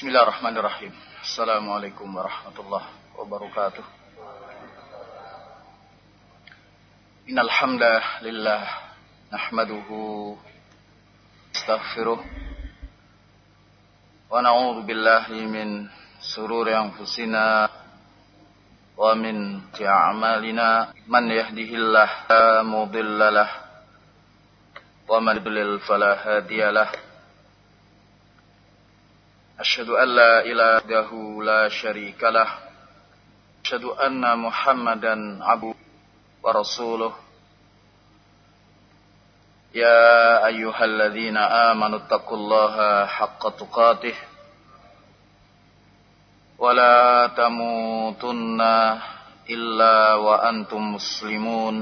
Bismillahirrahmanirrahim. Assalamualaikum warahmatullahi wabarakatuh. Innal hamdalillah nahmaduhu astaghfiruh wa na'udzu billahi min sururi anfusina wa min a'malina man yahdihillahu la mudilla lahu wa man yudlil fala hadiya أشهد أن لا إله إلا لا شريك له أشهد أن محمدا عبده ورسوله يا أيها الذين آمنوا اتقوا الله حق تقاته ولا تموتن إلا وأنتم مسلمون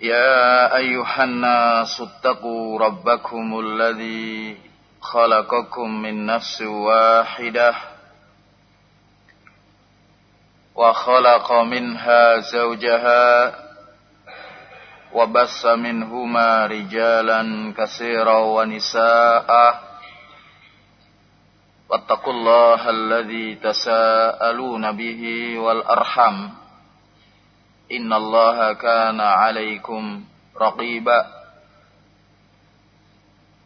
يا أيها الناس اتقوا ربكم الذي خلقكم من نفس واحدة وخلق منها زوجها وبث منهما رجالا كثيرا ونساء واتقوا الله الذي تساءلون به والأرحم إن الله كان عليكم رقيبا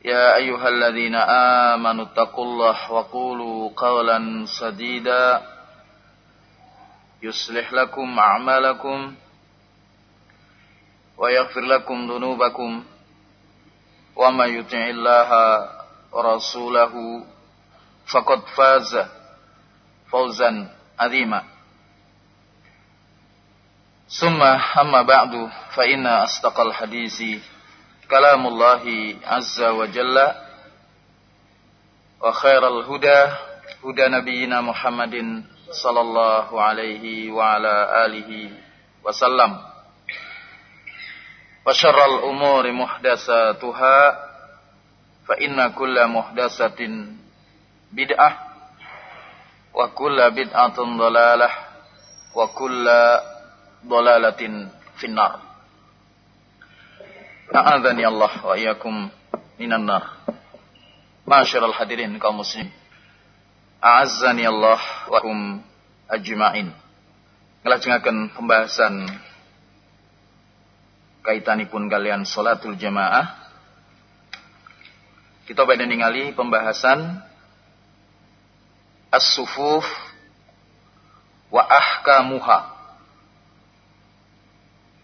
يا أيها الذين آمنوا اتقوا الله وقولوا قولا سديدا يصلح لكم أعمالكم ويغفر لكم ذنوبكم وما يطع الله ورسوله فقد فاز فوزا عظيما. ثم أما بعد فإن أصدق الحديث كلام الله عز وجل وخير الهدى هدى نبينا محمد صلى الله عليه وعلى آله وسلم وشر الأمور محدثاتها فإن كل محدثة بدعة وكل بدعة ضلالة وكل ضلالة في النار A'adzani Allah wa iyyakum minan nar. Masyarul hadirin kaum muslim. A'azzani Allah wa kum ajma'in. Ngelajengaken pembahasan kaitanipun kalian salatul jamaah. Kita badhe ningali pembahasan as-sufuf wa ahkamuha.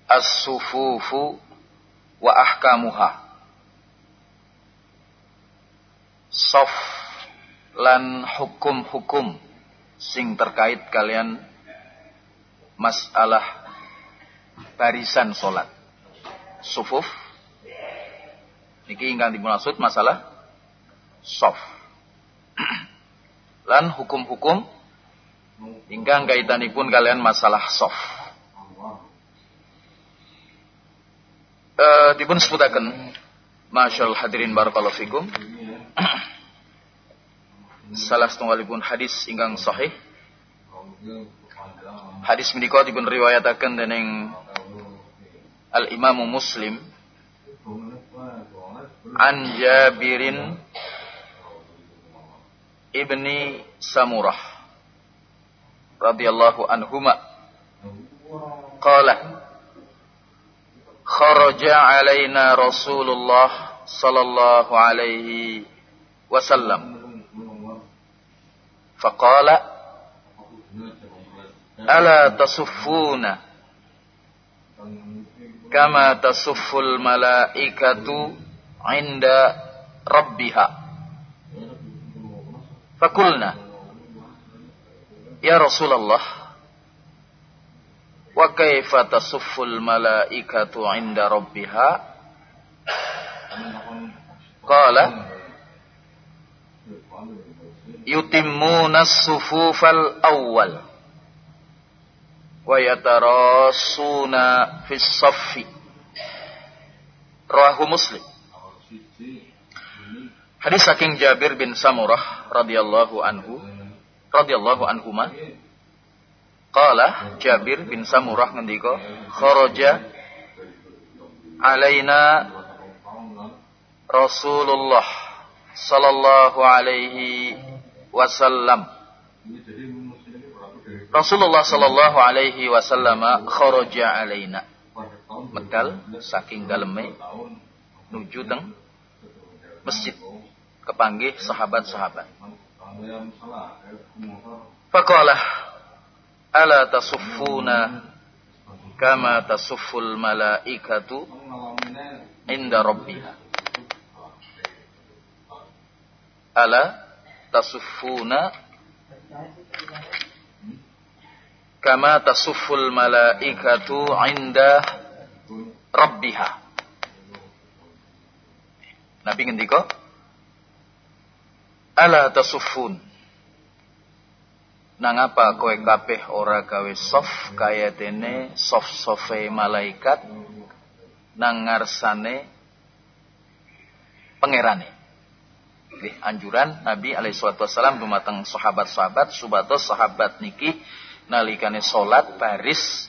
As-sufufu wa ahkamuha. Sof lan hukum-hukum sing terkait kalian masalah barisan solat sufuf. Niki ingkang dimaksud masalah sof. Lan hukum-hukum ingkang kaitanipun kalian masalah sof uh, dipun masyaallah hadirin barakallahu fikum. Salah setunggalipun hadis ingkang sahih. Hadis menika dipun riwayataken dening Al Imam Muslim. An Jabirin ibni Samurah radhiyallahu anhuma. Qala kharaja alaina Rasulullah sallallahu alaihi wasallam faqala ala tasuffuna kama tasufful malaikatu inda rabbiha fakulna ya Rasulullah Wa kaifa tasufful malaikatu 'inda rabbiha? Qala yutimmuna as-sufufal awwal wa yatarassuna fis saffi. Rawahu Muslim. Hadis saking Jabir bin Samurah radhiyallahu anhu radhiyallahu anhuma Qala Jabir bin Samurah ngendika kharaja alaina Rasulullah sallallahu alaihi wasallam. Rasulullah sallallahu alaihi wasallam kharaja alaina. Medal saking daleme nuju teng masjid kepanggih sahabat-sahabat. Faqala ala tasuffuna kama tasufful malaikatu inda rabbiha. Ala tasuffuna kama tasufful malaikatu inda rabbiha. Nabi ngendika ala tasuffun Nang apa kowe kabeh ora gawe sof kaya dene sof-sofe malaikat nang ngarsane pangerane. Nggih, anjuran Nabi alaihi wasallam dumateng sahabat-sahabat subatos sahabat niki nalikane salat baris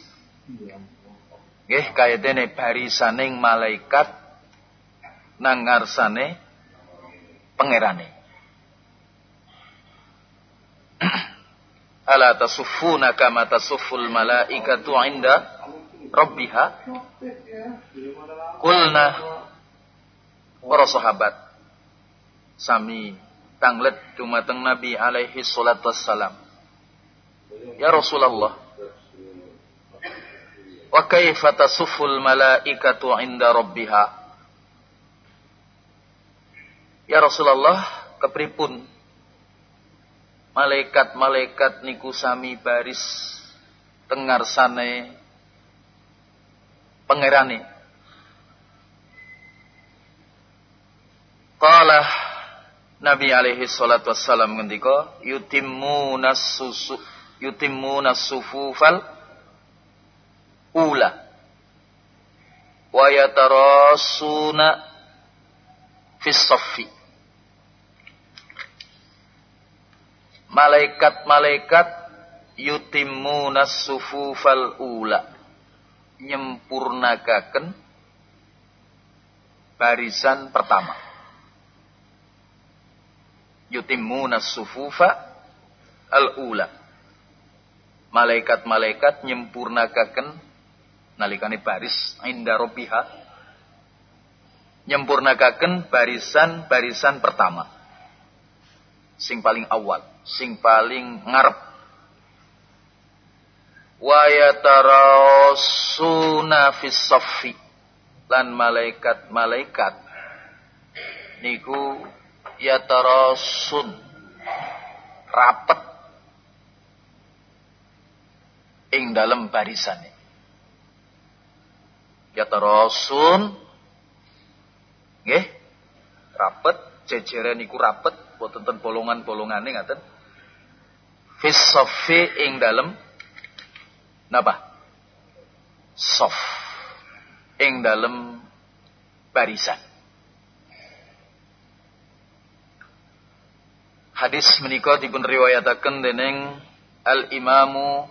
nggih kaya dene barisaning malaikat nang ngarsane pangerane. Ala tasuffuna kama tasufful malaikatu inda rabbiha. Kulna para sahabat sami tanglet dumateng Nabi alaihi salatu wassalam. Ya Rasulullah. Wa kaifa tasufful malaikatu inda rabbiha? Ya Rasulullah, kepripun malaikat-malaikat niku sami baris tengar sane pangerane. Qala Nabi alaihi salatu wassalam ngendika yutimmu nasusu yutimmu ula wa yatarasuna fis saffi malaikat-malaikat yutimuna sufufal ula. Nyempurnakaken barisan pertama. Yutimuna sufufa al ula. Malaikat-malaikat nyempurnakaken nalikane baris inda rabbiha. Nyempurnakaken barisan-barisan pertama sing paling awal sing paling ngarep. Wa yatarasuna fis saffi. Lan malaikat-malaikat niku yatarasun. Rapet. Ing dalam barisane yatarasun. Nggih. Rapet jejere niku rapet boten ten bolongan-bolongane ngaten. Fis ing dalem. Napa? Sof. Ing dalem barisan. Hadis menika dipun riwayataken dening al imamu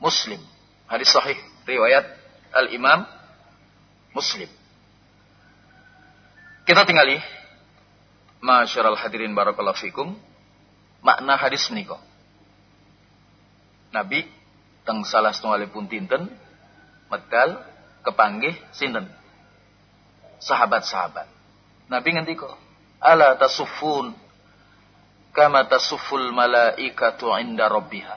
muslim. Hadis sahih riwayat al imam muslim. Kita tinggali Masyaral hadirin barakallahu fikum. Makna hadis menika Nabi teng salah setunggalipun tinten medal kepanggih sinten? Sahabat-sahabat. Nabi ngendika, "Ala tasuffun? Kama tasufful malaikatu inda rabbiha."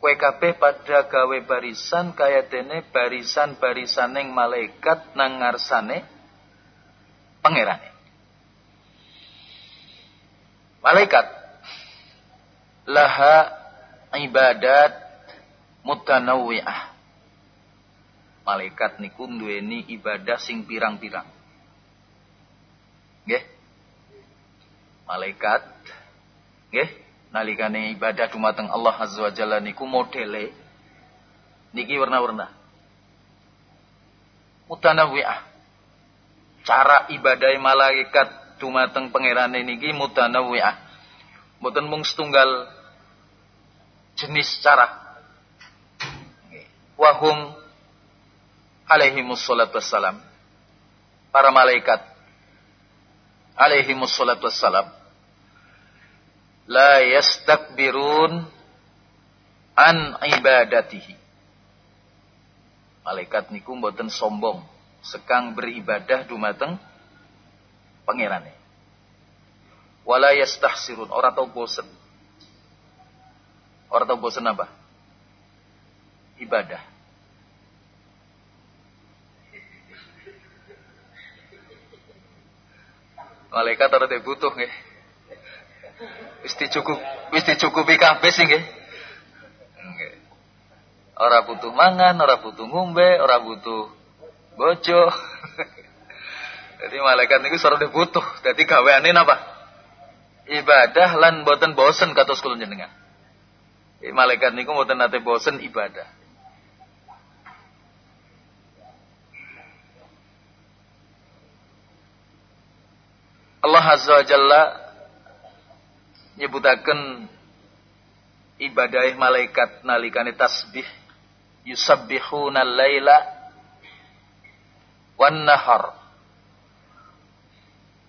Kue kabeh pada gawe barisan kaya dene barisan-barisan yang malaikat nang ngarsane pangerane. Malaikat laha ibadat mutanawwi'ah. Malaikat niku duweni ibadah sing pirang-pirang. Nggih. Malaikat nggih nalikane ibadah dumateng Allah Azza wa Jalla niku modele niki warna-warna. Mutanawwi'ah. Cara ibadah malaikat dumateng pangerane niki mutanawwi'ah. Mboten mung setunggal jenis cara. Wahum alaihi wassalam. Para malaikat alaihi wassalatu wassalam la yastakbirun an ibadatihi. Malaikat niku mboten sombong sekang beribadah dumateng pangerane. Wala yastahsirun, ora tau bosen. Ora tau bosen apa? Ibadah. Malaikat ora butuh nggih. Wis dicukup, wis dicukupi kabeh sih nggih. Ora butuh mangan, ora butuh ngombe, ora butuh bojo. Jadi malaikat niku sore butuh. Dadi gaweane napa? Ibadah lan boten bosen kados kula jenengan. Malaikat niku mboten nate bosen ibadah. Allah Azza wa Jalla nyebutaken ibadah malaikat nalikane tasbih yusabbihuna al-laila wan nahar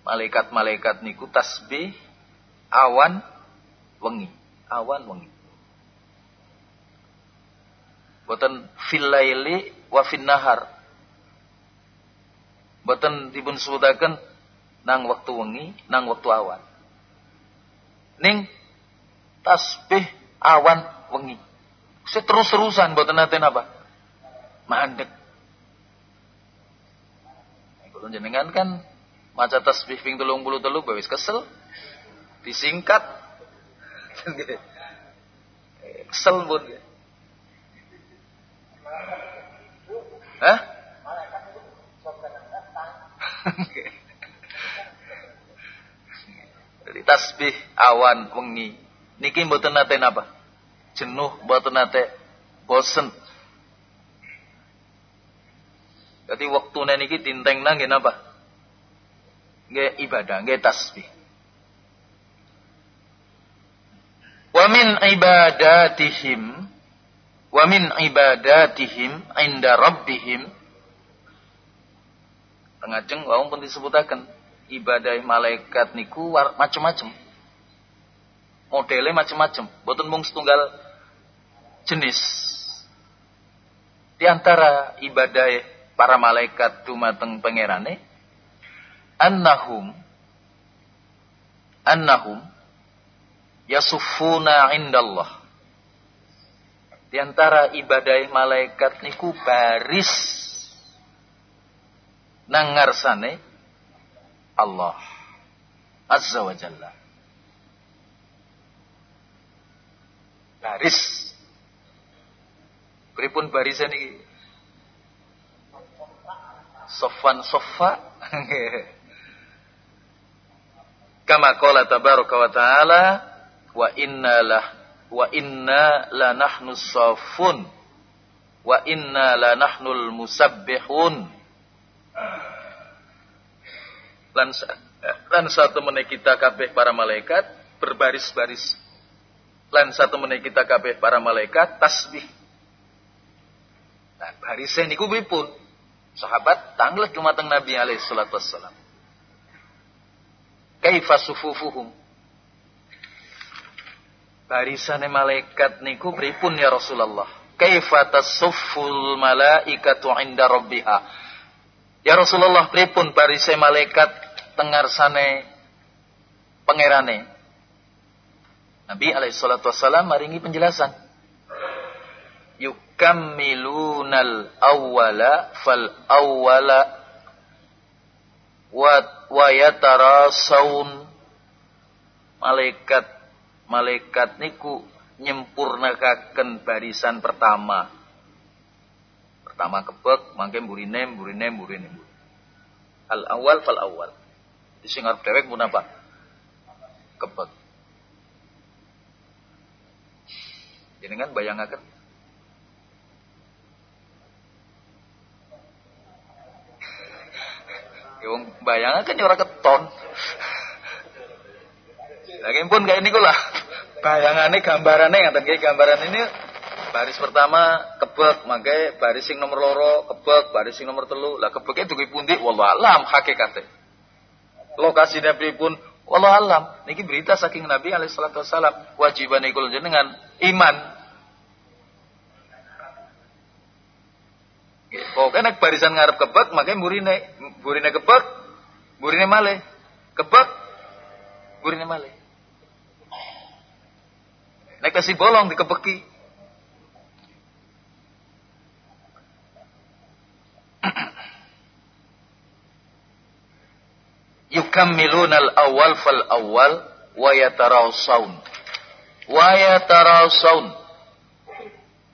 malaikat-malaikat niku tasbih awan wengi awan wengi boten fil laili wa fin nahar boten dipun sebutaken nang waktu wengi, nang waktu awan. Ning tasbih awan wengi. Seterus-terusan buat nate apa? Mandek. Kalau jenengan kan maca tasbih ping telung bulu telu bawis kesel. Disingkat. kesel pun. Hah? Jadi tasbih awan wengi. Niki mboten nate napa? Jenuh mboten nate bosen. Jadi waktu niki tinteng nang nggih napa? Nggih ibadah, nggih tasbih. Wa min ibadatihim wa min ibadatihim inda rabbihim Tengajeng wau pun disebutaken ibadah malaikat niku macam-macam. Modelnya macam-macam, boten mung setunggal jenis. Di antara ibadah para malaikat dumateng pangerane annahum annahum yasufuna indallah. Di antara ibadah malaikat niku baris nang ngarsane Allah Azza wa Jalla. Baris. Pripun barisan ini? Sofan sofa. Kama qala tabaraka wa ta'ala wa inna lah wa inna la nahnu safun wa inna la nahnul musabbihun. Lan lan satu meneh kita kabeh para malaikat berbaris-baris. Lan satu meneh kita kabeh para malaikat tasbih. Nah barisnya niku pripun sahabat tanglet dumateng Nabi alaihi salatu wassalam kaifa sufufuhum barisane malaikat niku pripun ya Rasulullah kaifa tasufful malaikatu inda rabbiha Ya Rasulullah pripun barisai malaikat tengar sane pangerane. Nabi alaihi salatu wassalam maringi penjelasan. Yukammilunal awwala fal awwala wa wa yatarasawun malaikat malaikat niku nyempurnakaken barisan pertama Pertama kebek, mangke burine, burine, burine. Al awal fal awal. Sing arep dewek mun apa? Kebek. Jenengan bayangaken Yung bayangaken ya ora keton. Lagi pun kayak ini lah. Bayangannya gambarannya ngatain kayak gambaran ini baris pertama kebek mangke baris sing nomor loro kebek baris sing nomor telu. Lah kebeknya duwe pundi? Wallah alam hakikate lokasi Nabi pun wallah alam. Niki berita saking Nabi alaihi salatu wasalam wajiban ikul jenengan iman Pokoknya nek barisan ngarep kebek, makanya burine burine kebek, burine male. Kebek, burine male. Nek kasih bolong dikebeki. yukammiluna al-awwal fal awwal wa yatarawsaun wa yatarawsaun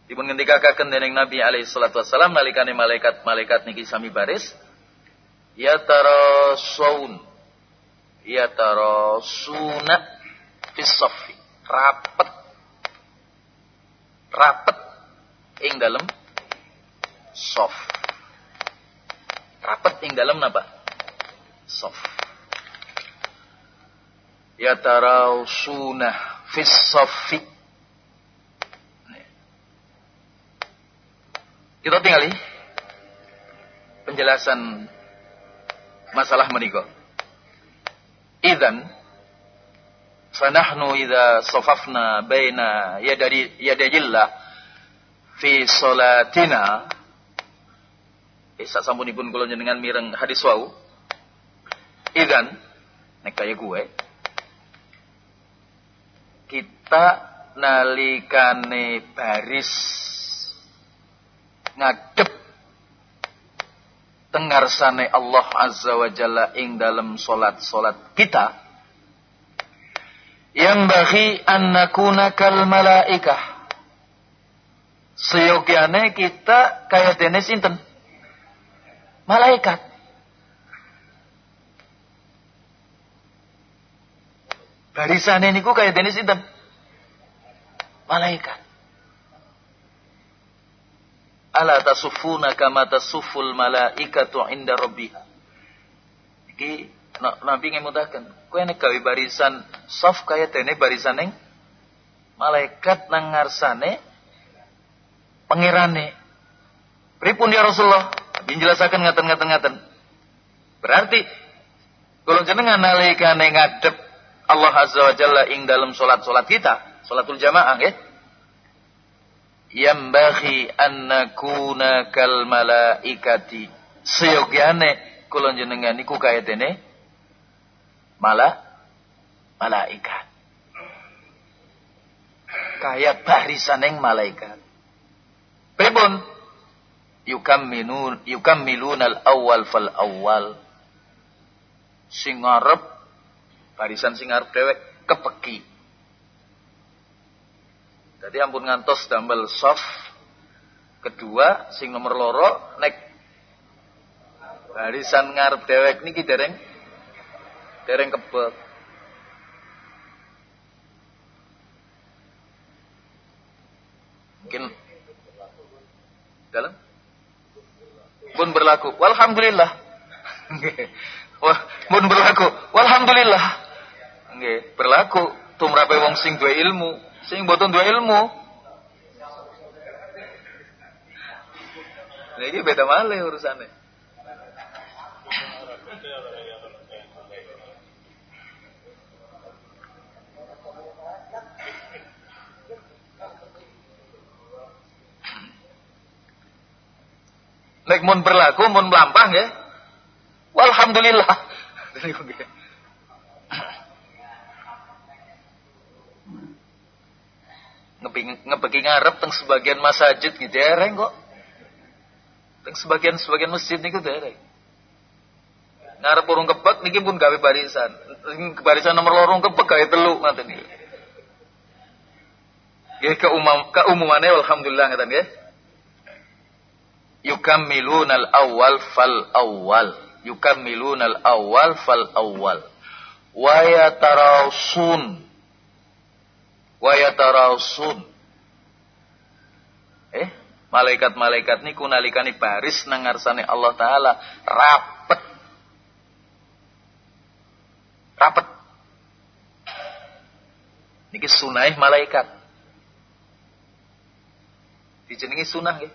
Dipun ngendikaken dening Nabi alaihi salatu wasallam nalikane malaikat-malaikat niki sami baris. Yatarawsaun yatarawsuna fis saffi. Rapet. Rapet ing dalem sof. Rapet ing dalem napa? Sof. Yatarawsuna fis saffi kita tinggali penjelasan masalah menikah idan fanahnu idza safafna baina yadari yadayillah fi salatina. Isa sampunipun kula jenengan mireng hadis wau. Idan nek kaya gue kita nalikane baris ngadep. Tengarsane Allah Azza wa Jalla ing dalam solat-solat kita. Yang bagi an nakuna kal malaikah. Seyogiane kita kaya dene sinten? Malaikat. Barisan ini ku kayak Dennis Inten. Malaikat. Ala tasufuna kama tasuful malaikatu inda rabbiha. Iki Nabi ngemutaken, kowe nek gawe barisan soft kaya dene barisan ning malaikat nang ngarsane pangerane. Pripun ya Rasulullah? Nabi jelasaken ngaten-ngaten ngaten. Berarti kalau jenengan nalikane ngadep Allah Azza wa Jalla ing dalam solat-solat kita, solatul jamaah ya. Yambaghi an nakuna kal malaikati. Seyogyane kula jenengan niku kaya dene mala malaikat. Kaya barisan yang malaikat. Pripun? Yukammilun yukammilun al-awwal fal awwal. Sing ngarep barisan sing arep dhewek kepeki. Jadi ampun ngantos damel soft. Kedua sing nomor loro nek barisan ngarep dhewek niki dereng dereng kebek. Mungkin dalam pun berlaku. Walhamdulillah. Wah, pun berlaku. Walhamdulillah nggih berlaku tumrape wong sing duwe ilmu sing boten duwe ilmu ini beda malih urusannya. Nek mun berlaku, mun melampah ya. Walhamdulillah. ngebeki ngarep teng sebagian masjid gitu dereng kok. Teng sebagian sebagian masjid niku dereng. Ngarep urung kebek niki pun gawe barisan. Barisan nomor lorong kebek gawe telu ngoten niku. Nggih ke umum ke umumane alhamdulillah ngoten nggih. Yukammiluna al-awwal fal awwal. Yukammiluna al-awwal fal awwal. Wa yatarawsun wa yatarawsun eh malaikat-malaikat niku nalikane baris nang ngarsane Allah taala. Rapet. Rapet. Niki sunah malaikat. Dijenengi sunah nggih?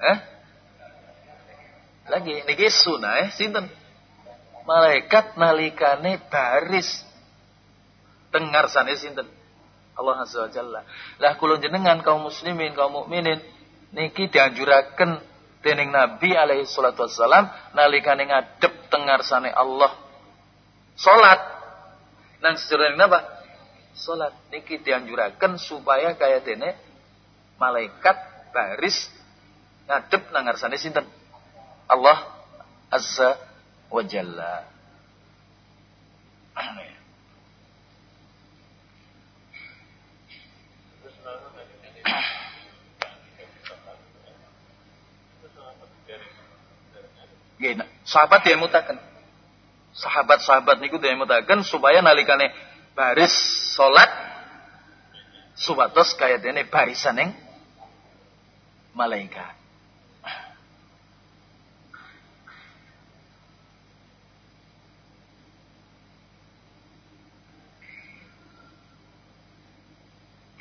Eh? Lagi niki sunah eh sinten? Malaikat nalikane baris dengar sana sinten? Allah Azza wa Jalla. Lah kula jenengan kaum muslimin, kaum mukminin niki dianjuraken dening Nabi alaihi salatu wassalam nalikane ngadep tengar sana Allah. Salat. Nang sejerone napa? Salat niki dianjuraken supaya kaya dene malaikat baris ngadep nang ngarsane sinten? Allah Azza wa Jalla. Gini, sahabat dia mutakan. Sahabat-sahabat niku dia mutakan supaya nalikane baris salat supados kaya dene barisan yang malaikat.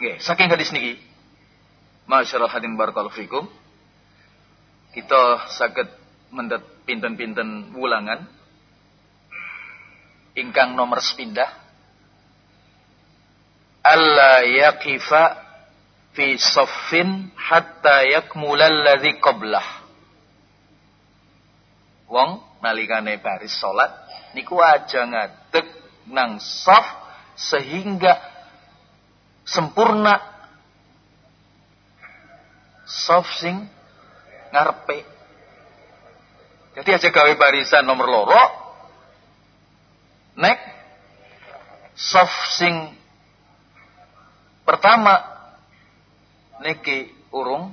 Oke, saking hadis niki, masyaallah hadin barakallahu fikum. Kita saged mendet pinten-pinten wulangan. Ingkang nomor sepindah. Alla yaqifa fi saffin hatta yakmulal ladzi qablah. Wong nalikane baris salat niku aja ngadeg nang saf sehingga sempurna. Soft sing ngarepe jadi aja gawe barisan nomor loro nek soft sing pertama niki urung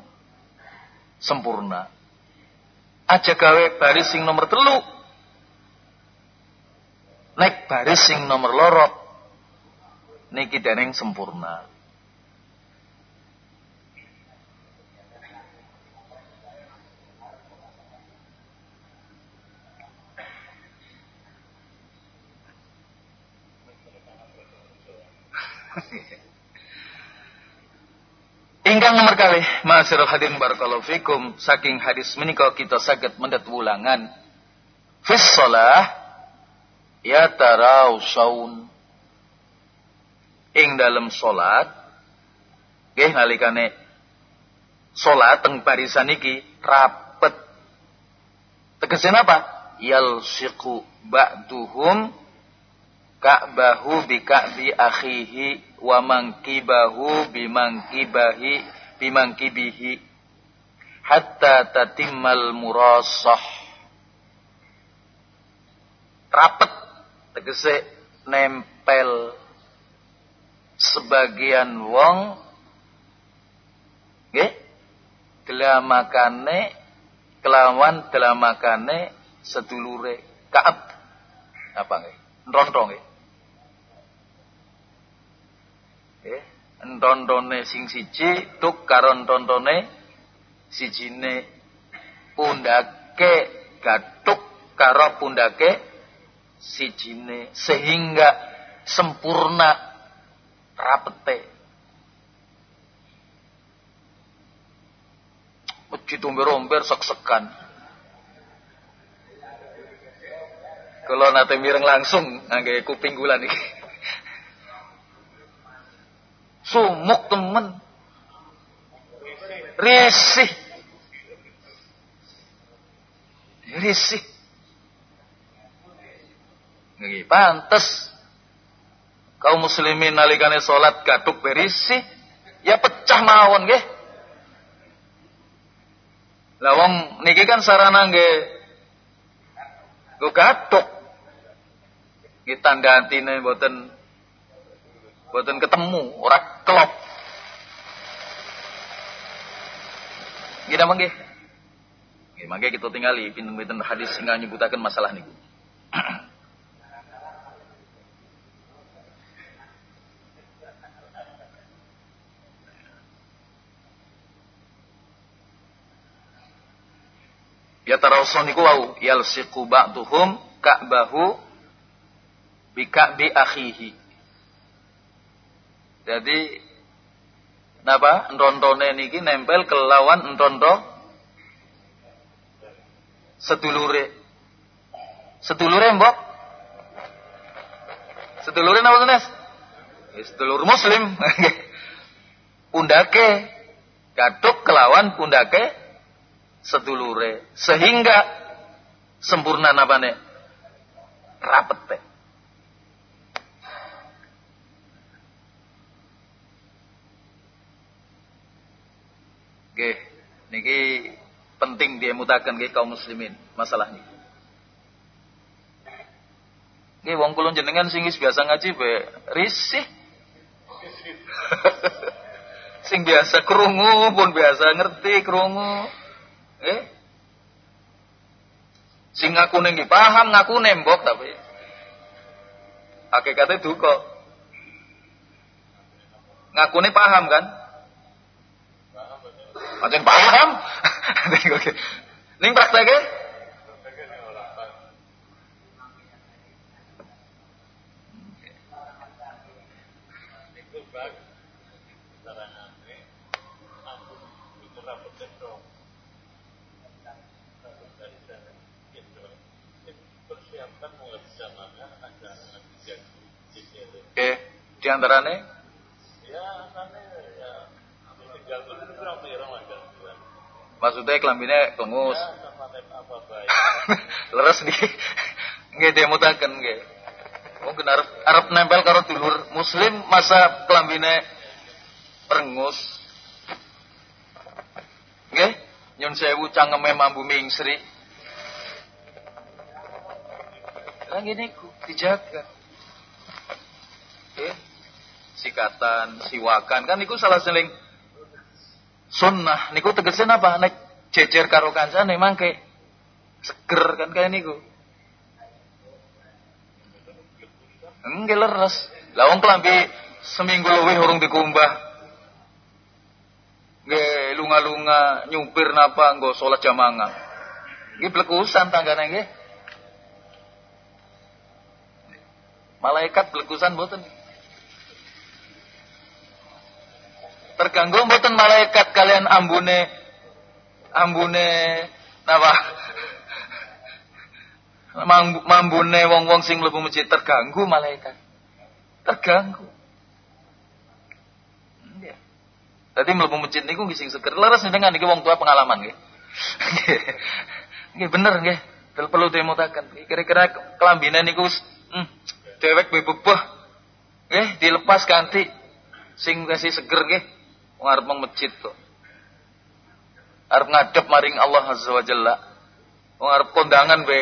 sempurna aja gawe baris sing nomor telu nek baris sing nomor loro niki deneng sempurna. Ingkang nomor kali, Masyarul hadirin barakallahu fikum, saking hadis menika kita saged mendet wulangan. Fis shalah ya tarau saun ing dalam salat nggih nalikane salat teng barisan iki rapet. Tegese napa yalsiqu ba'duhum ka'bahu bi ka'bi akhihi wa mangkibahu bi mangkibahi bi mangkibihi hatta tatimmal murasah. Rapet tegese nempel sebagian wong nggih delamakane kelawan delamakane sedulure Kaab. Apa nggih? Nronto nggih nggih entontone sing siji tuk karo entontone sijine pundake gatuk karo pundake sijine sehingga sempurna rapete. Masjid umber-umber sek-sekan. Kalau nate mireng langsung ngangge kuping gula nih. Sumuk temen. Risih. Risih. Nggih, pantes kaum muslimin nalikane salat gatuk berisi ya pecah mawon nggih lah wong niki kan sarana nggih go gatuk nggih tanda antine mboten mboten ketemu ora kelop. Nggih napa nggih? Nggih mangke kita tingali pinten-pinten hadis sing nyebutaken masalah niku. Ya tarawson niku wau yalsiqu ba'duhum ka'bahu bi ka'bi akhihi. Jadi napa entontone niki nempel kelawan entonto sedulure. Sedulure mbok. Sedulure napa Nes? Ya, sedulur muslim. pundake gaduk kelawan pundake sedulure sehingga sempurna napane rapet Oke, niki penting dia mutakan ke kaum muslimin masalah ini. Nggih wong kula jenengan sing biasa ngaji be risih. sing biasa krungu pun biasa ngerti krungu. Eh? Sing ngaku neng paham ngaku nembok tapi hakikatnya duka. Ngakune paham kan? Macam paham. Ning prakteknya Oke, di antaranya? Ya, ya, Maksudnya kelambine kengus. Leres nih. Nggih dia mutaken nggih. Mungkin arep arep nempel karo dulur muslim masa kelambine perengus. Nggih, nyun sewu cangeme mambu mingsri. Lah ngene dijaga sikatan, siwakan kan niku salah seling sunnah. Niku tegesnya apa? Nek jejer karo kancane mangke seger kan kayak niku. Enggak leres. Lah wong kelambi seminggu lebih urung dikumbah. Nggih lunga-lunga nyupir napa nggo salat jamaah. Nggih blekusan tanggane nggih. Malaikat blekusan mboten terganggu mboten malaikat kalian ambune ambune napa mambune wong-wong sing mlebu masjid terganggu malaikat terganggu. Tadi mlebu masjid niku nggih sing seger leres dengan niki wong tua pengalaman nggih. Nggih bener nggih. Perlu dimutaken. Kira-kira kelambine niku hmm, dewek bebebeh nggih dilepas ganti sing kasih seger nggih ngarep mong masjid kok. Arep ngadep maring Allah Azza wa Jalla. Ngarep kondangan be.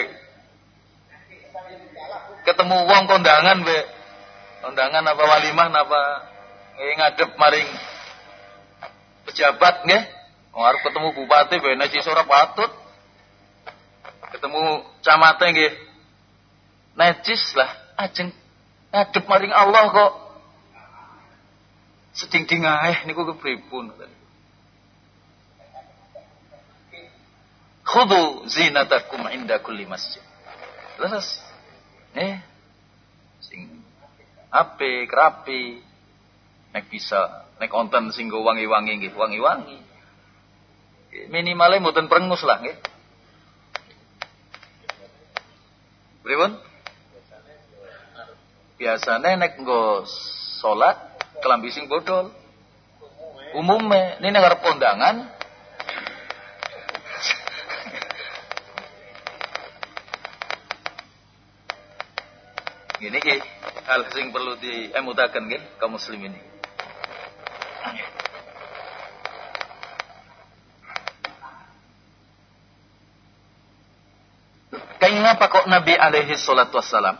Ketemu wong kondangan be. Kondangan apa walimah napa eh, ngadep maring pejabat nggih. Ngarep ketemu bupati be naji sora patut. Ketemu camate nggih. Najis lah ajeng ngadep maring Allah kok seding-ding ae niku kepripun Khudu zinatakum inda kulli masjid. Leres. Eh. Sing ape kerapi nek bisa nek onten sing wangi-wangi nggih, wangi-wangi. Minimale mboten perengus lah nggih. Pripun? Biasane nek nggo salat kelambi sing bodol. Umumnya, ini negara kondangan. Gini ki, hal sing perlu diemutakan ki kaum muslim ini. Kenapa kok Nabi alaihi salatu wassalam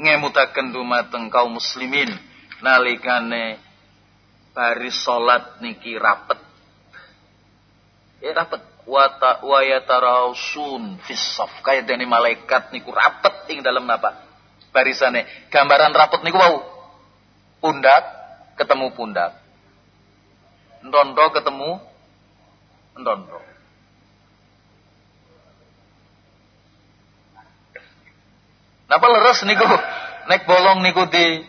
ngemutaken dumateng kaum muslimin nalikane baris salat niki rapet. Ya rapet. Wata wa yatarausun fis kaya dene malaikat niku rapet ing dalam napa barisane. Gambaran rapet niku wau. Pundak ketemu pundak. Ndondo ketemu ndondo. Napa leres niku? Nek bolong niku di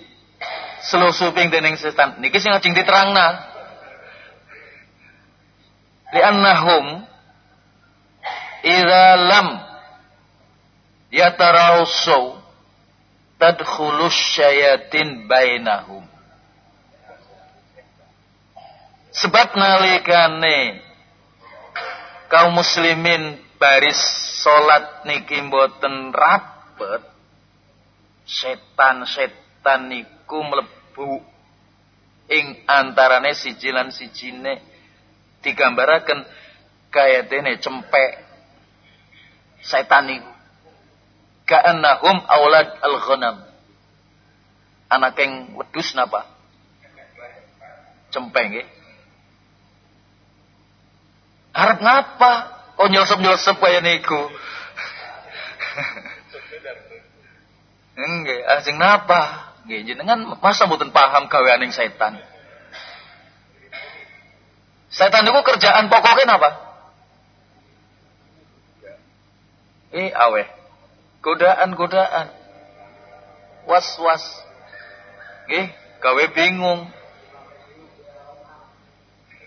selusuping dening setan. Niki sing ajeng diterangna. Li'annahum idza lam yatarawsaw tadkhulus syayatin bainahum sebab nalikane kaum muslimin baris salat niki mboten rapet setan-setan niku mlebu ing antarane siji lan sijine. Digambaraken kaya dene cempek setan niku. Ka'annahum aulad al-ghanam. Anak yang wedus napa? Cempek nggih. Arep ngapa? Kok nyelsep-nyelsep kaya niku. Enggak, asing napa? Nggih, jenengan masa mboten paham gaweaning setan. Setan itu kerjaan pokoknya apa? Eh, aweh. Godaan-godaan. Was-was. Eh, gawe bingung.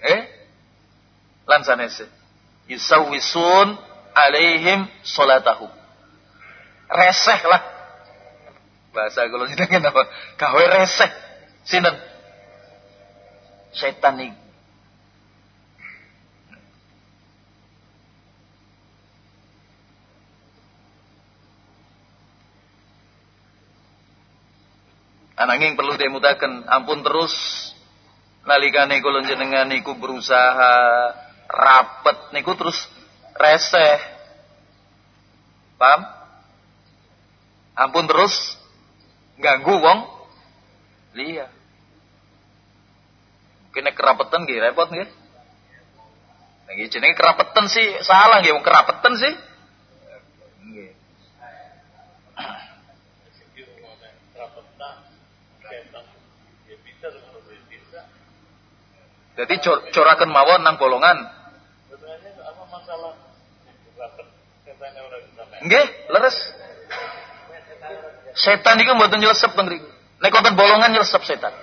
Eh? Lan sanese. Yusawisun alaihim salatahum. Reseh lah. Bahasa kalau jenengan apa? Gawe reseh. Sinten? Setan iki. Ananging perlu dimutaken ampun terus nalikane kula jenengan niku berusaha rapet niku terus reseh. Paham? Ampun terus ganggu wong liya. Kene kerapetan nggih repot nggih. Nggih jenenge kerapetan sih salah nggih wong kerapetan sih. Nggih. Jadi cor corakan mawon nang bolongan. Nggih, leres. Setan iki mboten nyelesep teng mriku. Nek konten bolongan nyelesep setan.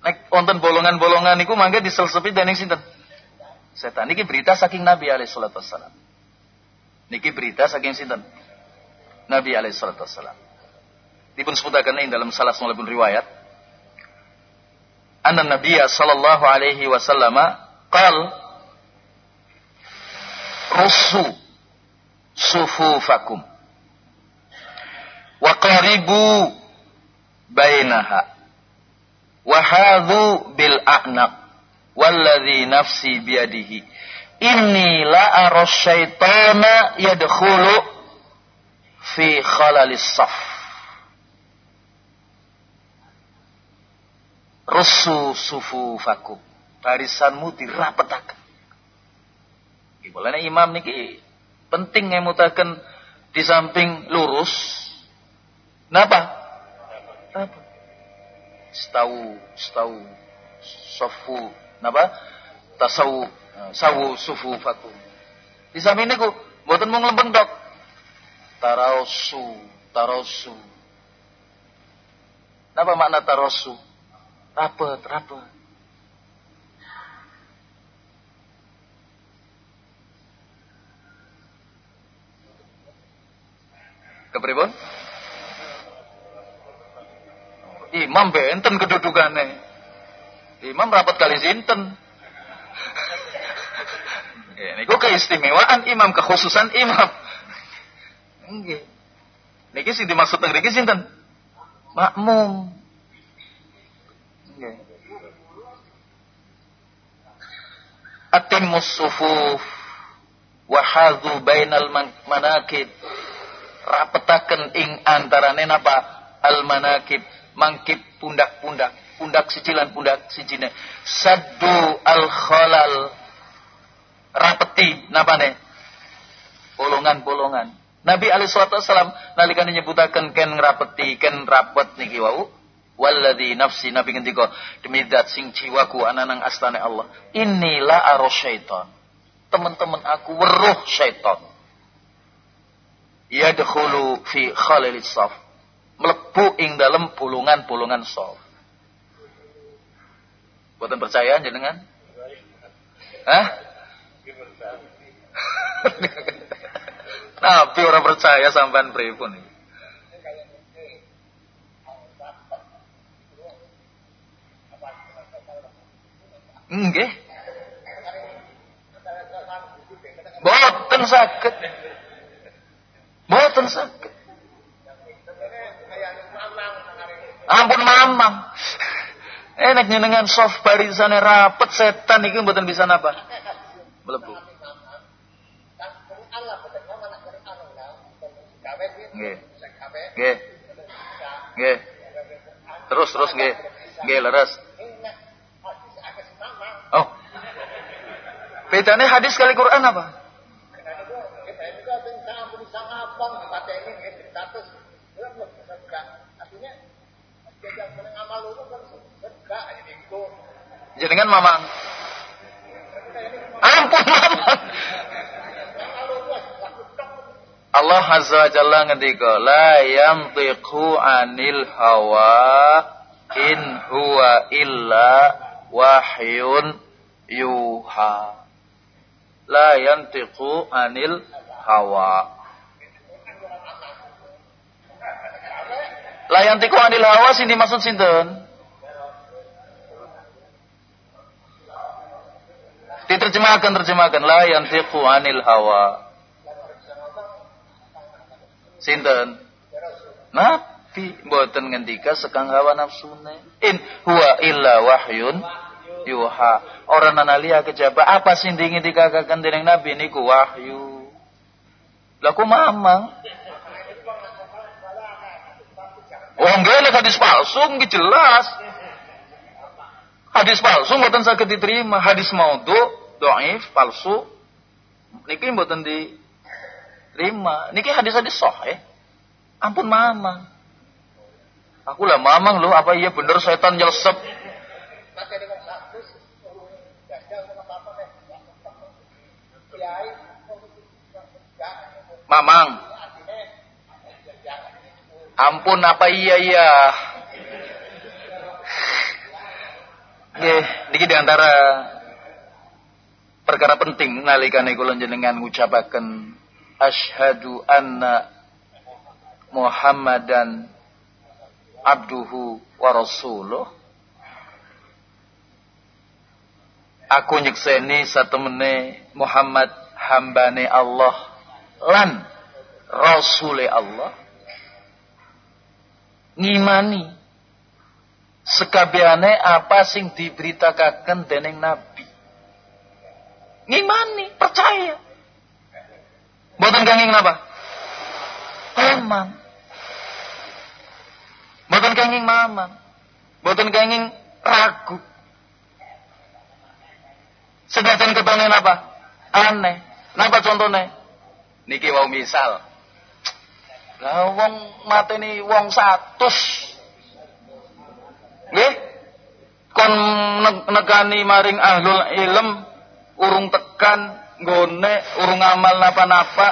Nek wonten bolongan-bolongan niku mangke diselsepi dening sinten? Setan. Niki berita saking Nabi alaihi salatu wassalam. Niki berita saking sinten? Nabi alaihi salatu wassalam. Dipun sebutaken ing dalam salah pun riwayat. Anna Nabi sallallahu alaihi wasallam qal Rusu sufufakum wa qaribu bainaha wahadhu bil a'naq walladhi nafsi biyadihi inni la ara syaitana yadkhulu fi khalalis saf Rusu sufufakum barisanmu dirapetaken Boleh imam niki penting ngemutaken di samping lurus. Napa? Napa? Stawu, stawu, sofu, napa? Tasawu, sawu sufu fakum. Di samping niku mboten mung lempeng tok. Tarosu, tarosu. Napa makna tarosu? Rapet, rapet. Kepripun? Imam benten kedudukannya. Imam rapat kali sinten. ya, niku keistimewaan imam, kekhususan imam. Nggih. Niki sing dimaksud teng mriki sinten? Makmum. Nggih. Atimmus sufuf wa hadhu bainal manakib. Rapetaken ing antarane napa? Al manakib mangkip pundak-pundak, pundak sicilan pundak sijine. Saddu al khalal rapeti napane? Bolongan-bolongan. Nabi alaihi wasallam nalikane nyebutaken ken ngrapeti, ken rapet niki wau. Walladzi nafsi Nabi ngendika demi zat sing jiwaku ananang astane Allah. Inilah aro syaitan. teman-teman aku weruh syaitan. Yadkhulu fi khalilis saf. Melebu ing dalam pulungan-pulungan saf. Buatan percaya jenengan? Hah? Nabi orang percaya sampean pripun iki. Nggih. Boten sakit. Boten sakit. Ampun mamang. Enak nyenengan soft barisane rapet setan iki mboten bisa napa? Mlebu. Nggih. Nggih. Nggih. Terus terus nggih. Nggih leres. Oh. Bedanya hadis kali Quran apa? Jenengan mamang. Ampun mamang. Allah Azza wa Jalla ngendika la yantiqu anil hawa in huwa illa wahyun yuha. La yantiqu anil hawa. La yantiqu anil hawa sini maksud sinten? Diterjemahkan terjemahkan la yantiqu anil hawa. Sinten? Nabi mboten ngendika sekang hawa nafsune. In huwa illa wahyun yuha. Orang analia kejaba apa sing dingin dikagakan dening Nabi niku wahyu. Lah ku mamang. Wong gene hadis palsu nggih jelas. Hadis palsu mboten saged diterima, hadis maudhu, dhaif, palsu. Niki mboten di Lima. Niki hadis-hadis sahih. Ampun mamang. Aku lah mamang loh, apa iya bener setan nyelesep. Mamang. Ampun apa iya iya. Nggih, niki di antara perkara penting nalikane kula jenengan ngucapaken Ashhadu anna Muhammadan abduhu wa rasuluh. Aku nyekseni satemene Muhammad hambane Allah lan rasule Allah. Ngimani sekabehane apa sing diberitakan dening nabi? Ngimani percaya Mboten kenging napa? Mamang. Mboten kenging mamang. Mboten kenging ragu. Sedajan ketone napa? Aneh. Napa contohnya? Niki wau misal. Lah wong mateni wong satus. Nggih? Kon negani maring ahlul ilm urung tekan gone urung amal napa-napa.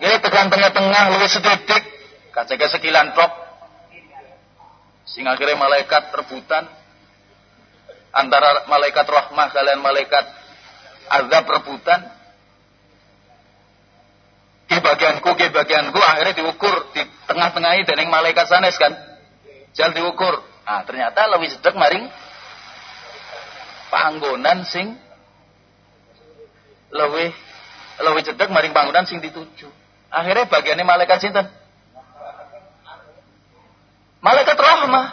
Gini tekan tengah-tengah luwih sedidik kacake sekilan tok. Sing akhirnya malaikat rebutan. Antara malaikat rahmah kalian malaikat azab rebutan. Ke bagianku ke bagianku akhirnya diukur di tengah-tengahi dening malaikat sanes kan. Jal diukur. Ah ternyata lebih sedek maring panggonan sing lebih lebih cedek maring panggonan sing dituju. Akhirnya bagiannya malaikat sinten? Malaikat rahmah.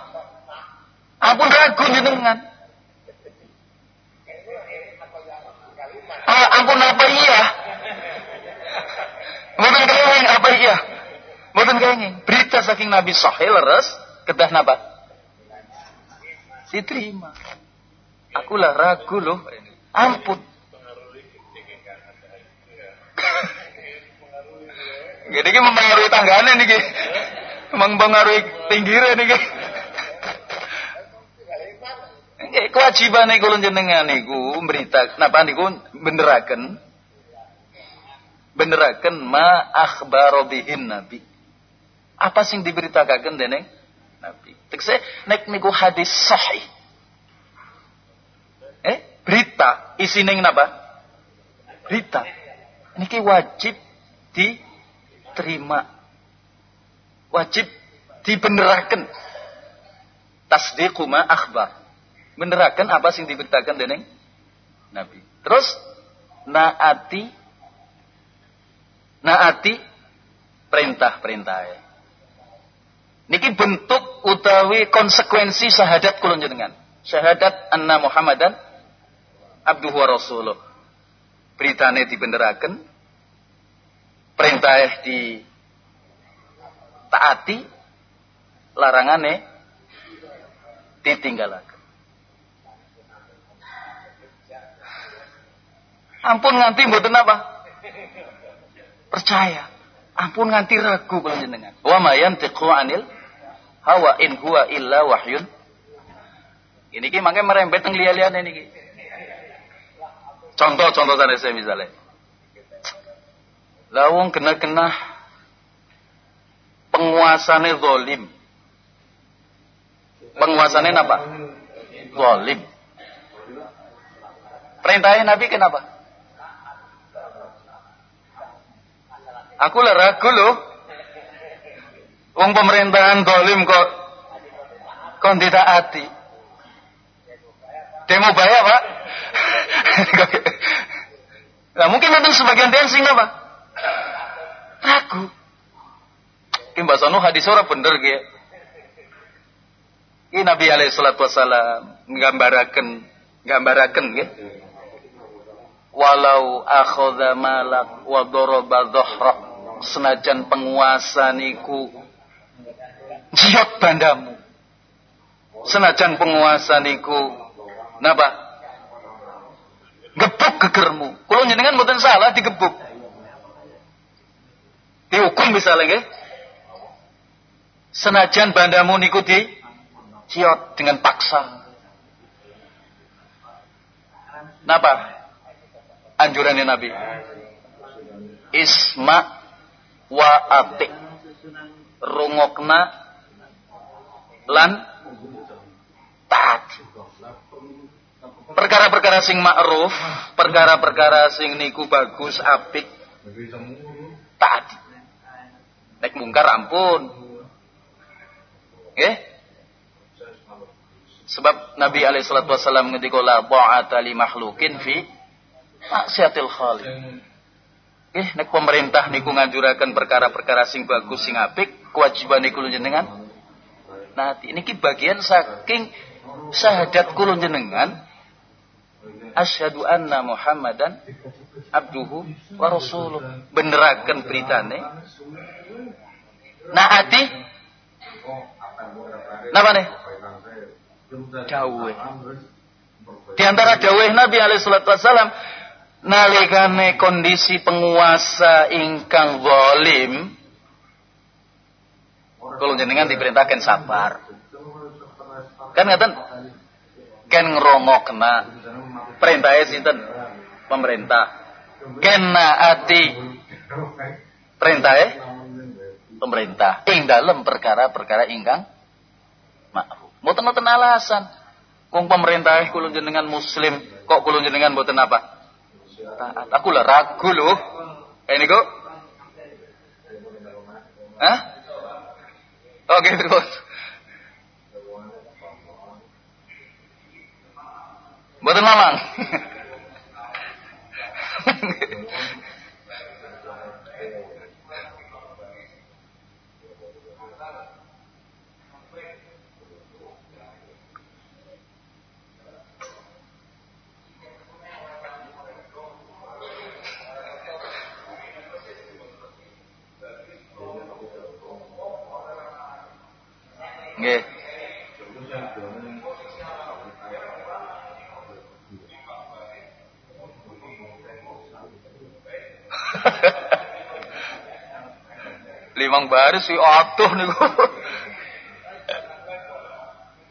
Ampun ragu jenengan. Ah, ampun apa iya? Mboten kenging apa iya? Mboten kenging. Berita saking Nabi sahih leres kedah napa? Diterima. Aku lah ragu loh. Ampun. Jadi ini mempengaruhi tanggane nih, mempengaruhi pinggirnya nih. Nggih, kewajibane kula jenengan niku berita napa niku beneraken beneraken ma akhbaro bihin nabi apa sing diberitakan dening nabi tekse nek niku hadis sahih eh? Berita. Isine napa berita. Niki wajib diterima. Wajib dibeneraken tasdiqu ma akhbar. Beneraken apa sing diberitakan dening nabi. Terus naati naati perintah-perintah. Niki bentuk utawi konsekuensi syahadat kula jenengan syahadat anna Muhammadan abduhu wa rasuluh. Beritane dibenderaken perintah di taati. Larangane ditinggalaken. Ampun nganti mboten apa? Percaya. Ampun nganti ragu jenengan. Wa ma anil hawa in huwa illa wahyun. Ini ki mangke merembet teng liya-liyane niki contoh-contoh sana saya misalnya. Lawung kena-kena penguasane zalim penguasane apa? Zalim perintahnya Nabi kenapa? Aku lah ragu loh. Wong pemerintahan dolim kok kon tidak hati. Demo bayar pak. nah mungkin nanti sebagian dancing apa? Ragu. Ini Mbak Sanu hadis orang bener gitu. Ini Nabi alaihi salatu wassalam nggambaraken nggambaraken nggih. Walau akhadha malak wa daraba dhahrak senajan penguasa niku jiot bandamu. Senajan penguasa niku napa? Gebuk gegermu. Kalau nyenengan mboten salah digebuk. Dihukum misalnya nggih. Senajan bandamu niku di ciot dengan paksa. Napa? Anjurannya Nabi. Isma wa atik. Rungokna lan taat. Perkara-perkara sing ma'ruf, perkara-perkara sing niku bagus, apik, taat. Nek mungkar ampun. Eh? Sebab Nabi alaihi salatu wasallam ngendika la ta'ata li makhlukin fi maksiatil khaliq. Eh, nek pemerintah niku nganjuraken perkara-perkara sing bagus sing apik, kewajiban niku jenengan nati. Ini bagian saking syahadat kulun jenengan asyhadu anna Muhammadan abduhu wa rasuluh. Beneraken beritane. Naati Napa nih? Dawe. Di antara dawuh Nabi alaihi salatu wasallam nalikane kondisi penguasa ingkang zalim kalau jenengan diperintahkan sabar. Kan ngaten ken ngrongokna perintahnya sinten pemerintah. Kena ati perintahnya pemerintah ing dalam perkara-perkara ingkang makruf. Mboten-mboten alasan. Kung pemerintah kulun jenengan muslim, kok kulun jenengan mboten apa? Taat. Aku lah ragu loh. Ini kok. Hah? Oke terus. Buatan mamang. Nggih. Limang baris sih atuh niku.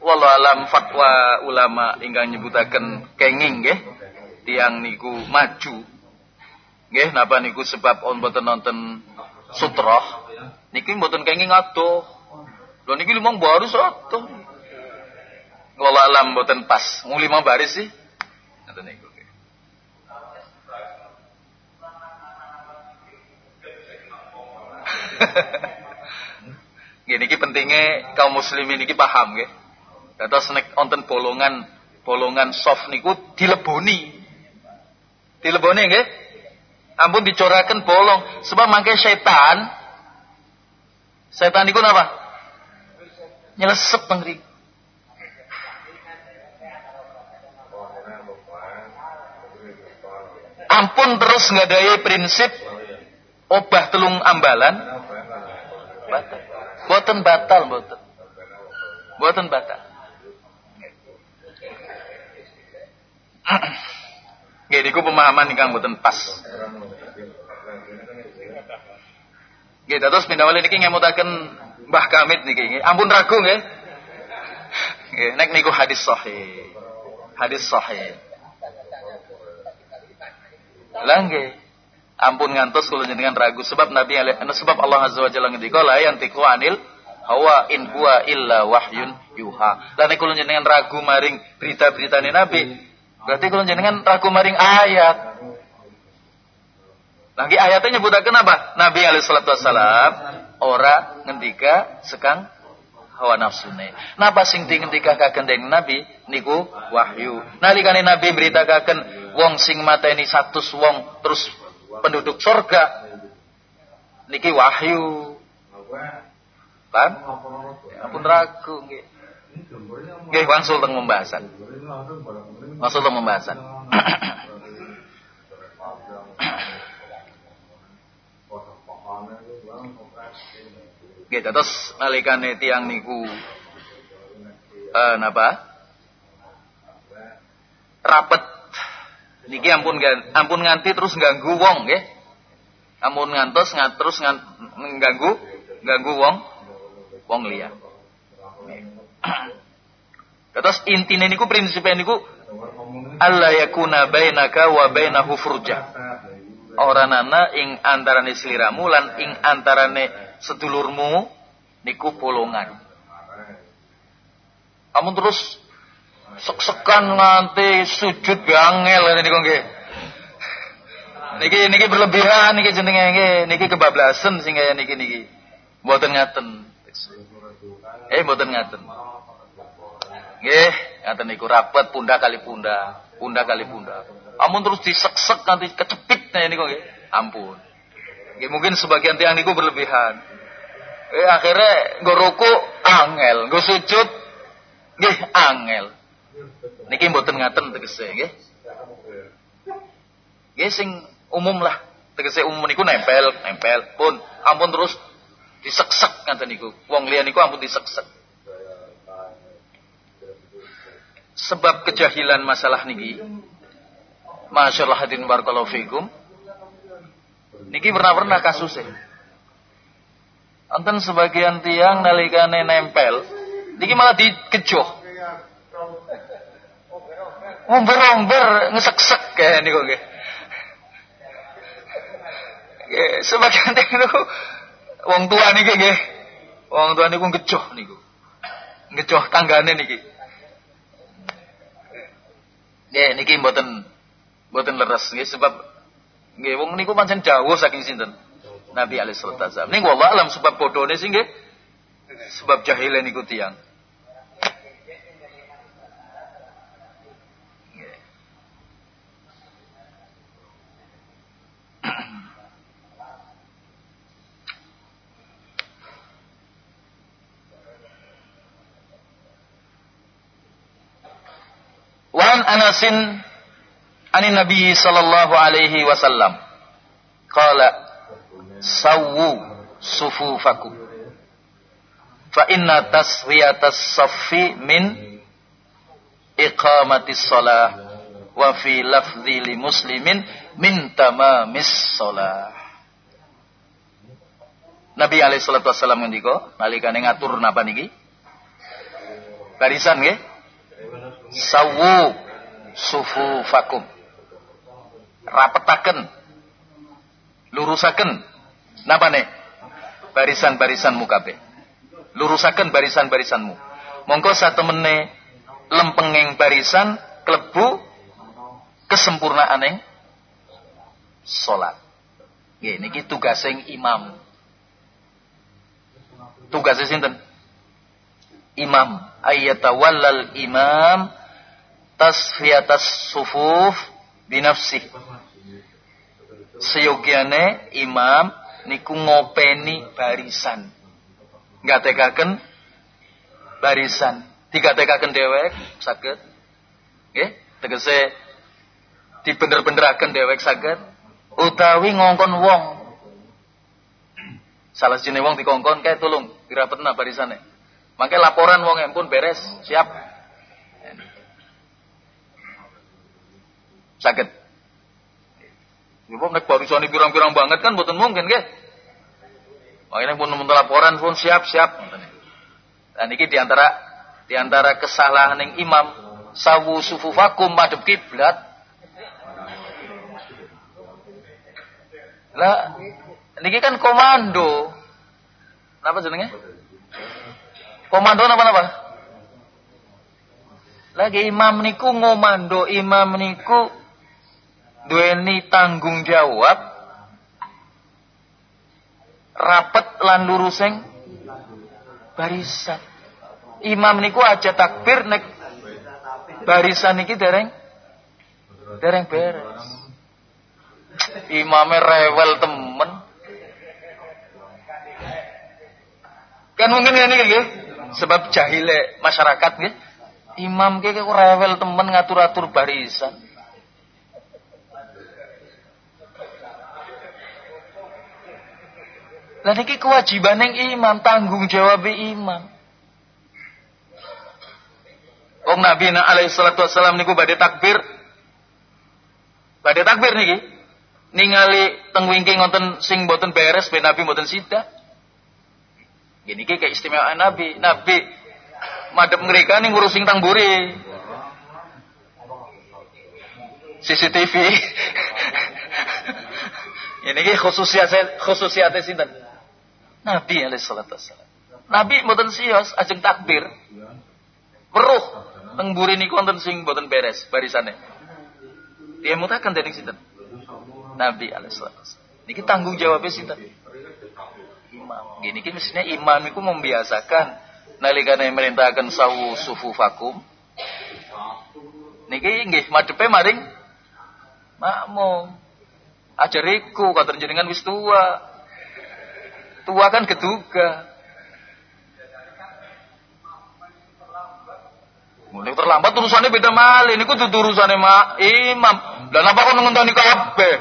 wallahu alam fatwa ulama ingkang nyebutaken kenging nggih. Tiang niku maju. Nggih napa niku sebab on boten nonton sutroh. Niki mboten kenging adoh lho niki limang baris adoh wallahu alam mboten pas. Mung lima baris sih. Ngoten niku Gini ki pentingnya kaum muslimin ini paham nggih. Dados nek wonten bolongan bolongan soft niku dileboni. Dileboni nggih. Ampun dicoraken bolong sebab mangke setan setan niku napa? Nyelesep teng Ampun terus ngadai prinsip obah telung ambalan batal. Boten batal boten. Boten batal. Nggih niku pemahaman ingkang boten pas. Nggih terus pindah wali niki ngemutaken Mbah Kamit niki. Ampun ragu nggih. Nggih nek niku hadis sahih. Hadis sahih. Lah nggih. Ampun ngantos kalau jenengan ragu sebab Nabi sebab Allah Azza wa Jalla ngendika la yantiqu anil hawa in huwa illa wahyun yuha. Lah nek kula jenengan ragu maring berita-beritane Nabi, berarti kula jenengan ragu maring ayat. Lagi ayatnya nyebutaken apa? Nabi alaihi salatu wasalam ora ngendika sekang hawa nafsune. Napa sing ngendika kagem Nabi niku wahyu. Nalikane Nabi beritakaken wong sing mateni satu wong terus penduduk surga niki wahyu. Kan? Ampun ragu nggih. Nggih wangsul teng pembahasan. Wangsul teng pembahasan. Nggih terus nalikane tiang niku eh napa? Rapet Niki ampun ampun nganti terus ganggu wong nggih. Ampun ngantos ngat terus ngant, ngganggu ganggu wong wong liya. Terus intine niku prinsipe niku Allah yakuna bainaka wa bainahu furja. Ora nana ing antarane sliramu lan ing antarane sedulurmu niku polongan. Kamu terus sek-sekan nganti sujud bangel niku nggih. Niki niki berlebihan niki jenenge nggih, niki kebablasan sing kaya niki niki. Mboten ngaten. Eh mboten ngaten. Nggih, ngaten niku rapat pundak kali pundak, pundak kali pundak. Amun terus disek-sek nanti kecepit nih niku nggih. Ampun. Nggih mungkin sebagian tiang niku berlebihan. Eh akhirnya nggo angel, nggo sujud nggih angel. Niki mboten ngaten tegese nggih. Nggih sing umum lah. Tegese umum niku nempel, nempel pun ampun terus diseksek ngaten niku. Wong liya niku ampun diseksek. Sebab kejahilan masalah niki. Masyaallah hadirin barakallahu fikum. Niki pernah-pernah kasusnya. Anten sebagian tiang nalikane nempel, niki malah dikejoh. Ngomber-ngomber ngesek-sek kayak niku nggih. Nggih, sebagian niku wong tua niki nggih. Wong tua niku ngejoh niku. Ngejoh tanggane niki. Nggih, niki mboten mboten leres nggih sebab nggih wong niku pancen dawuh saking sinten? Nabi alaihi salatu wasallam. Ning wallah alam sebab bodone sing nggih sebab jahile niku tiang. Wan Anasin anin Nabi sallallahu alaihi wasallam. Qala sawu sufufakum. Fa inna taswiyatas saffi min iqamatis salah wa fi lafzi li muslimin min tamamis salah Nabi alaihi salatu wasallam ngendika nalikane ngatur napa niki? Barisan nggih. Sawu sufufakum. Rapetaken. Lurusaken. Napa nih? Barisan-barisanmu kabeh. Lurusaken barisan-barisanmu. Mongko satemene lempenging barisan klebu kesempurnaan yang salat. Nggih niki tugasing imam. Tugasnya sinten? Imam ayyatawallal imam tasfiyatas sufuf binafsih. Seyogiane imam niku ngopeni barisan. Ngatekaken barisan. Digatekaken dhewek saged. Nggih, tegese dibener-beneraken dhewek saged utawi ngongkon wong. Salah jenenge wong dikongkon kae tulung dirapetna barisane. Mangke laporan wong pun beres, siap. Sakit. Ya nek barisane pirang-pirang banget kan mboten mungkin nggih. Makanya pun meminta laporan pun siap-siap. Dan ini di antara di antara kesalahan yang imam sawu sufufakum madhep kiblat. Lah niki kan komando. Napa jenenge? Komando napa-napa? Lagi imam niku ngomando, imam niku duweni tanggung jawab rapet lan lurusing barisan. Imam niku aja takbir nek barisan niki dereng dereng beres. Imamnya rewel temen. Kan mungkin ini gitu, sebab jahile masyarakat gitu. Imam kayak rewel temen ngatur-atur barisan. Lah niki kewajiban yang imam, tanggung jawab imam. Om Nabi na alaihi salatu wassalam niku badhe takbir. Badhe takbir niki. Ningali teng wingking wonten sing boten beres ben Nabi boten sida. Gini ki kayak istimewa Nabi. Nabi madep mereka nih ngurusin tangburi. CCTV. Ini ki khususiat khususiatnya sinten? Nabi alaihissalatu wassalam. Nabi mboten sios ajeng takbir. Weruh teng mburi niku wonten sing mboten beres barisane. Dia mutakan dening sinten? Nabi alaihissalatu wassalam. Niki tanggung jawabnya sinten? Imam. Gini ki mestinya imam iku membiasakan nalikane merintahkan sawu sufufakum. Niki nggih madepe maring makmum. Ajariku kata jenengan wis tua. Tua kan keduga. Mulai terlambat urusannya beda mal. Ini kudu urusannya ma imam. Dan apa kau ngontoni kabeh?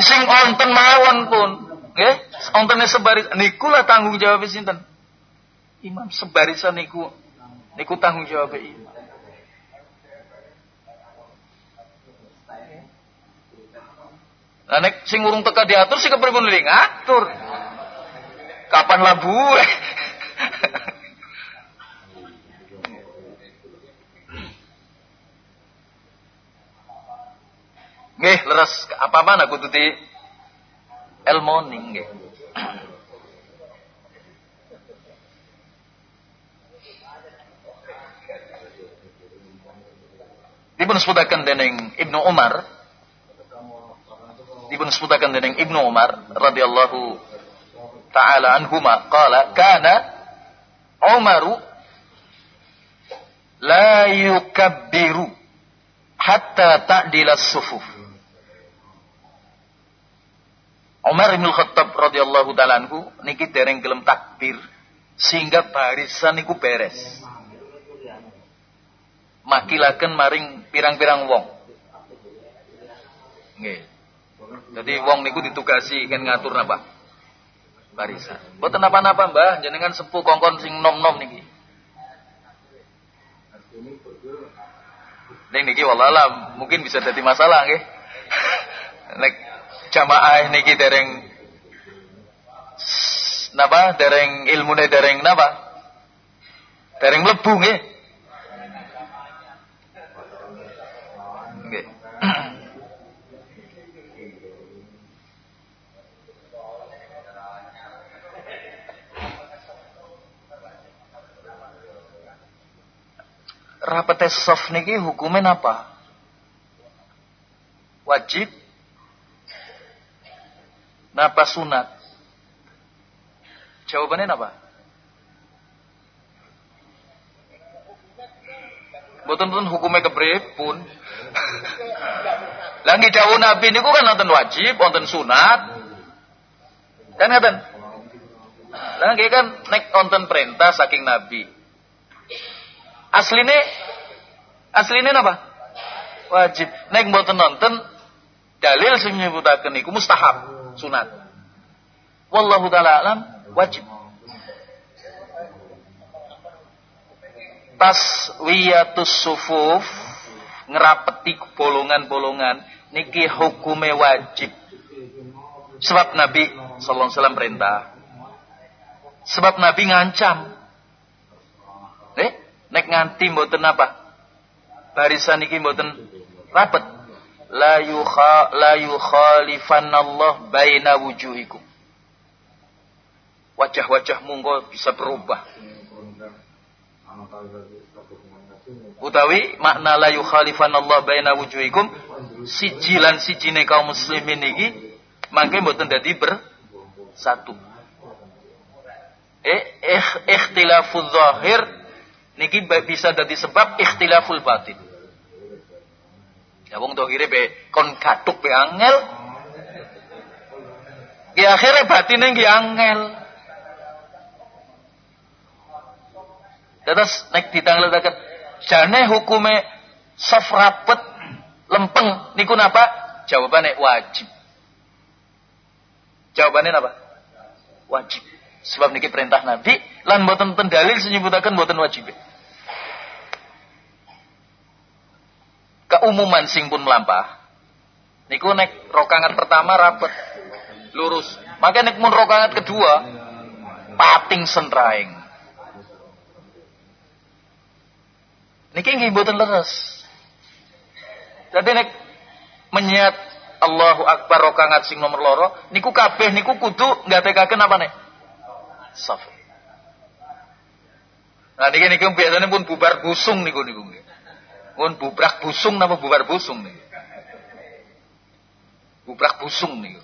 Sing onten mawon pun. Nggih, ontene sebaris niku lah tanggung jawab sinten? Imam sebarisan niku niku tanggung jawab imam. Lah nek sing urung teka diatur sing kepripun ngatur. Kapan labu? Nggih, leres apa mana kudu di elmoning nggih. Dipun sebutaken dening Ibnu Umar dipun sebutaken dening Ibnu Umar radhiyallahu taala anhuma qala kana Umaru la yukabbiru hatta ta'dila sufuf Umar bin Khattab radhiyallahu taala anhu niki dereng gelem takbir sehingga barisan niku beres. Makilaken maring pirang-pirang wong. Nggih. Jadi wong niku ditugasi kan ngatur napa? Barisan. Mboten napa-napa, Mbah, jenengan sepuh kongkon sing nom-nom niki. Ning niki wallahualam mungkin bisa jadi masalah nggih. Nek jamaah niki dereng napa dereng ilmune dereng napa? Dereng mlebu. Nggih. Rapete soft niki hukumen apa? Wajib Napa sunat? Jawabannya apa? Betul-betul hukumnya keberipun. Lagi dawuh Nabi niku kan nonton wajib, nonton sunat. Kan ngaten? Lagi kan nek nonton perintah saking Nabi. Asline asline apa? Wajib. Nek mboten nonton dalil sing nyebutaken niku mustahab, sunat. Wallahu taala alam wajib. Taswiyatus sufuf ngerapeti bolongan-bolongan niki hukume wajib. Sebab Nabi sallallahu alaihi wasallam perintah. Sebab Nabi ngancam. Nek nganti mboten apa? Barisan iki mboten rapet. La yukha la yukhalifanallah baina wujuhikum. Wajah-wajah mungko bisa berubah. Utawi makna la yukhalifanallah baina wujuhikum sijilan sijine kaum muslimin iki mangke mboten dadi bersatu. Eh, eh ikhtilaful zahir niki bisa dadi sebab ikhtilaful batin. Ya wong dohire be kon gatuk be angel. Ki akhire batine nggih angel. Terus nek ditangletaken jane hukume soft rapet lempeng niku napa? Jawabannya wajib. Jawabannya apa? Wajib. Sebab niki perintah Nabi lan boten ten dalil senyebutaken boten wajib. Keumuman sing pun melampah. Niku nek rokangan pertama rapet lurus. Maka nek mun rokangan kedua pating sentraing. Niki nggih mboten leres. Jadi nek menyat Allahu Akbar rokangat sing nomor loro niku kabeh niku kudu ngatekaken apa nek? Saf. Nah niki niku biasanya pun bubar busung niku niku. Pun bubrak busung napa bubar busung nih? Bubrak busung niku.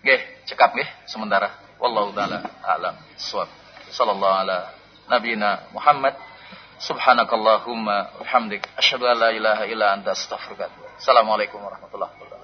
Nggih, cekap nggih sementara. Wallahu taala alam. Suwab. Sallallahu ala nabiyina Muhammad. Subhanakallahumma wa bihamdik asyhadu an la ilaha illa anta astaghfiruka. Assalamualaikum warahmatullahi wabarakatuh.